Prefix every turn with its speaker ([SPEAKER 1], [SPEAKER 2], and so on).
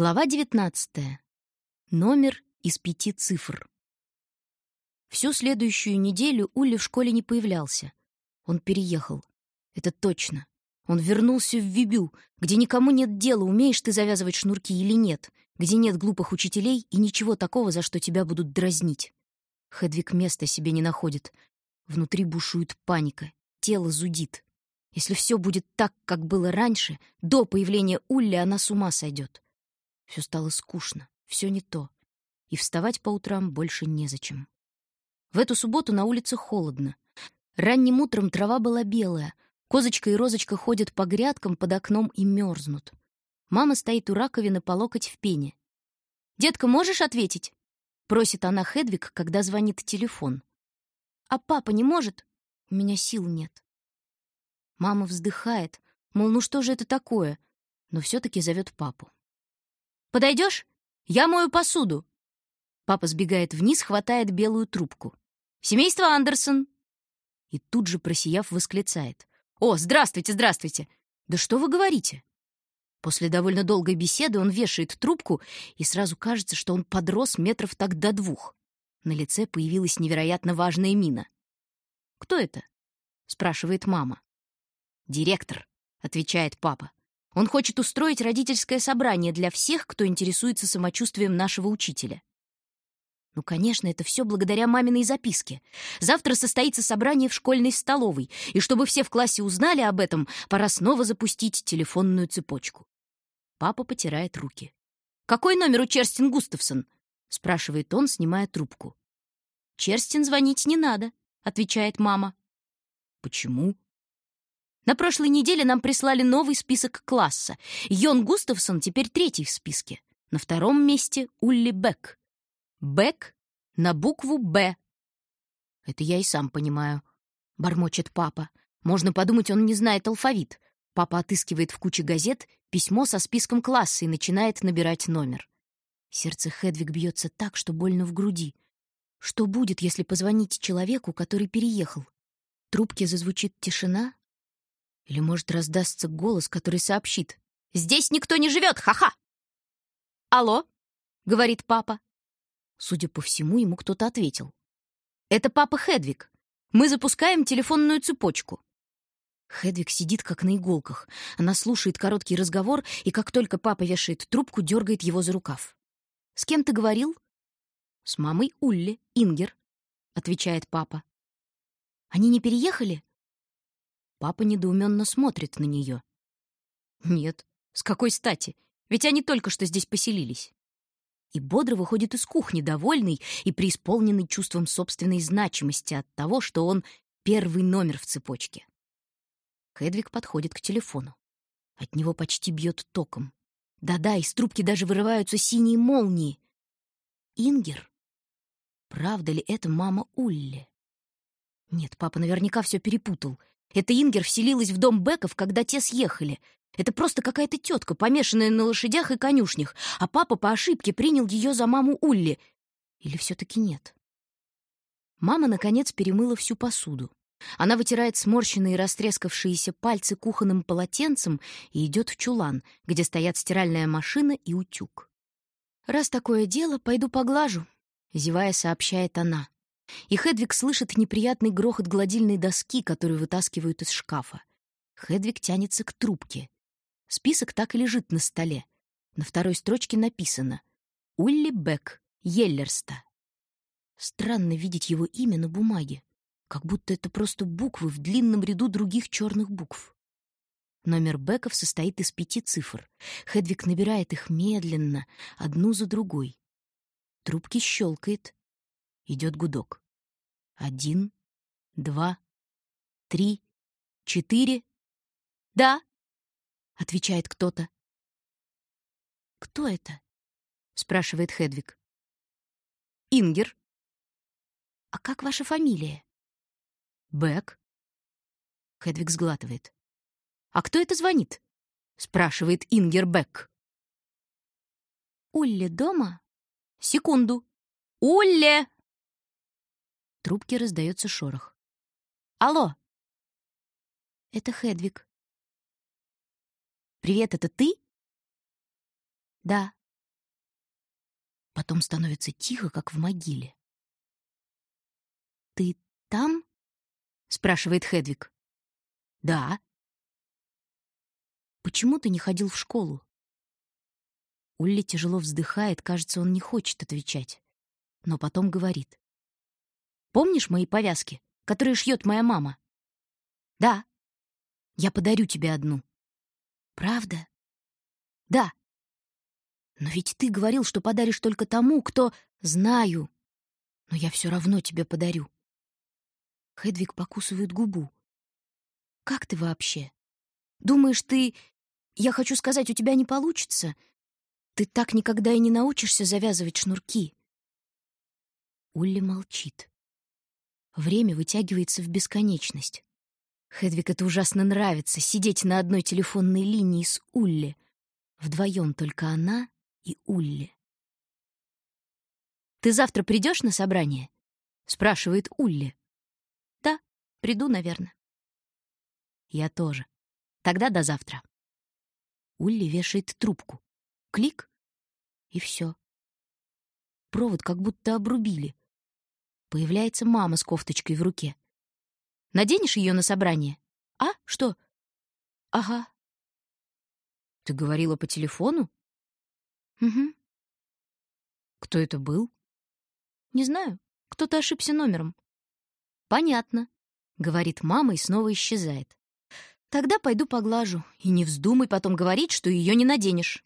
[SPEAKER 1] Глава 19. Номер из пяти цифр. Всю следующую неделю Улли в школе не появлялся. Он переехал. Это точно. Он вернулся в Вибю, где никому нет дела, умеешь ты завязывать шнурки или нет, где нет глупых учителей и ничего такого, за что тебя будут дразнить. Хедвиг места себе не находит. Внутри бушует паника, тело зудит. Если все будет так, как было раньше, до появления Улли она с ума сойдет. Все стало скучно, все не то. И вставать по утрам больше незачем. В эту субботу на улице холодно. Ранним утром трава была белая. Козочка и Розочка ходят по грядкам под окном и мерзнут. Мама стоит у раковины по локоть в пене. «Детка, можешь ответить?» — просит она Хедвиг, когда звонит телефон. «А папа не может?» «У меня сил нет». Мама вздыхает, мол, ну что же это такое, но все-таки зовет папу. Подойдешь? Я мою посуду. Папа сбегает вниз, хватает белую трубку. Семейство Андерсон. И тут же, просияв, восклицает. О, здравствуйте, здравствуйте. Да что вы говорите? После довольно долгой беседы он вешает трубку, и сразу кажется, что он подрос метров так до двух. На лице появилась невероятно важная мина. «Кто это?» — спрашивает мама. «Директор», — отвечает папа. Он хочет устроить родительское собрание для всех, кто интересуется самочувствием нашего учителя. Ну, конечно, это все благодаря маминой записке. Завтра состоится собрание в школьной столовой, и чтобы все в классе узнали об этом, пора снова запустить телефонную цепочку. Папа потирает руки. «Какой номер у Черстин Густавсон?» — спрашивает он, снимая трубку. «Черстин звонить не надо», — отвечает мама. «Почему?» На прошлой неделе нам прислали новый список класса. Йон Густавсон теперь третий в списке. На втором месте Улли Бек. Бек на букву «Б». Это я и сам понимаю. Бормочет папа. Можно подумать, он не знает алфавит. Папа отыскивает в куче газет письмо со списком класса и начинает набирать номер. Сердце Хедвиг бьется так, что больно в груди. Что будет, если позвонить человеку, который переехал? Трубке зазвучит тишина, или, может, раздастся голос, который сообщит. «Здесь никто не живет, ха-ха!» «Алло?» — говорит папа. Судя по всему, ему кто-то ответил. «Это папа Хедвиг. Мы запускаем телефонную цепочку». Хедвиг сидит как на иголках. Она слушает короткий разговор, и как только папа вешает трубку, дергает его за рукав. «С кем ты говорил?» «С мамой Улли, Ингер», — отвечает папа. «Они не переехали?» Папа недоуменно смотрит на нее. Нет, с какой стати? Ведь они только что здесь поселились. И бодро выходит из кухни, довольный и преисполненный чувством собственной значимости от того, что он первый номер в цепочке. Хедвиг подходит к телефону. От него почти бьет током. Да-да, из трубки даже вырываются синие молнии. Ингер? Правда ли это мама Улли? Нет, папа наверняка все перепутал. Эта Ингер вселилась в дом Беков, когда те съехали. Это просто какая-то тетка, помешанная на лошадях и конюшнях, а папа по ошибке принял ее за маму Улли. Или все-таки нет? Мама, наконец, перемыла всю посуду. Она вытирает сморщенные растрескавшиеся пальцы кухонным полотенцем и идет в чулан, где стоят стиральная машина и утюг. «Раз такое дело, пойду поглажу», — зевая сообщает она. И Хедвиг слышит неприятный грохот гладильной доски, которую вытаскивают из шкафа. Хедвиг тянется к трубке. Список так и лежит на столе. На второй строчке написано «Улли Бек, Еллерста». Странно видеть его имя на бумаге, как будто это просто буквы в длинном ряду других черных букв. Номер Беков состоит из пяти цифр. Хедвиг набирает их медленно, одну за другой. Трубки щелкает, Идет гудок. Один, два, три, четыре. «Да», — отвечает кто-то. «Кто это?» — спрашивает Хедвиг. «Ингер». «А как ваша фамилия?» «Бек». Хедвиг сглатывает. «А кто это звонит?» — спрашивает Ингер Бек. «Улле дома?» «Секунду». «Улле!» Трубке раздается шорох. «Алло!» «Это Хедвиг». «Привет, это ты?» «Да». Потом становится тихо, как в могиле. «Ты там?» — спрашивает Хедвиг. «Да». «Почему ты не ходил в школу?» Улли тяжело вздыхает, кажется, он не хочет отвечать. Но потом говорит. «Помнишь мои повязки, которые шьет моя мама?» «Да». «Я подарю тебе одну». «Правда?» «Да». «Но ведь ты говорил, что подаришь только тому, кто...» «Знаю. Но я все равно тебе подарю». Хедвиг покусывает губу. «Как ты вообще? Думаешь, ты... Я хочу сказать, у тебя не получится? Ты так никогда и не научишься завязывать шнурки». Улли молчит. Время вытягивается в бесконечность. Хедвиг это ужасно нравится — сидеть на одной телефонной линии с Улли. Вдвоем только она и Улли. «Ты завтра придешь на собрание?» — спрашивает Улли. «Да, приду, наверное». «Я тоже. Тогда до завтра». Улли вешает трубку. Клик — и все. Провод как будто обрубили. Появляется мама с кофточкой в руке. Наденешь ее на собрание? А? Что? Ага. Ты говорила по телефону? Угу. Кто это был? Не знаю. Кто-то ошибся номером. Понятно, говорит мама и снова исчезает. Тогда пойду поглажу. И не вздумай потом говорить, что ее не наденешь.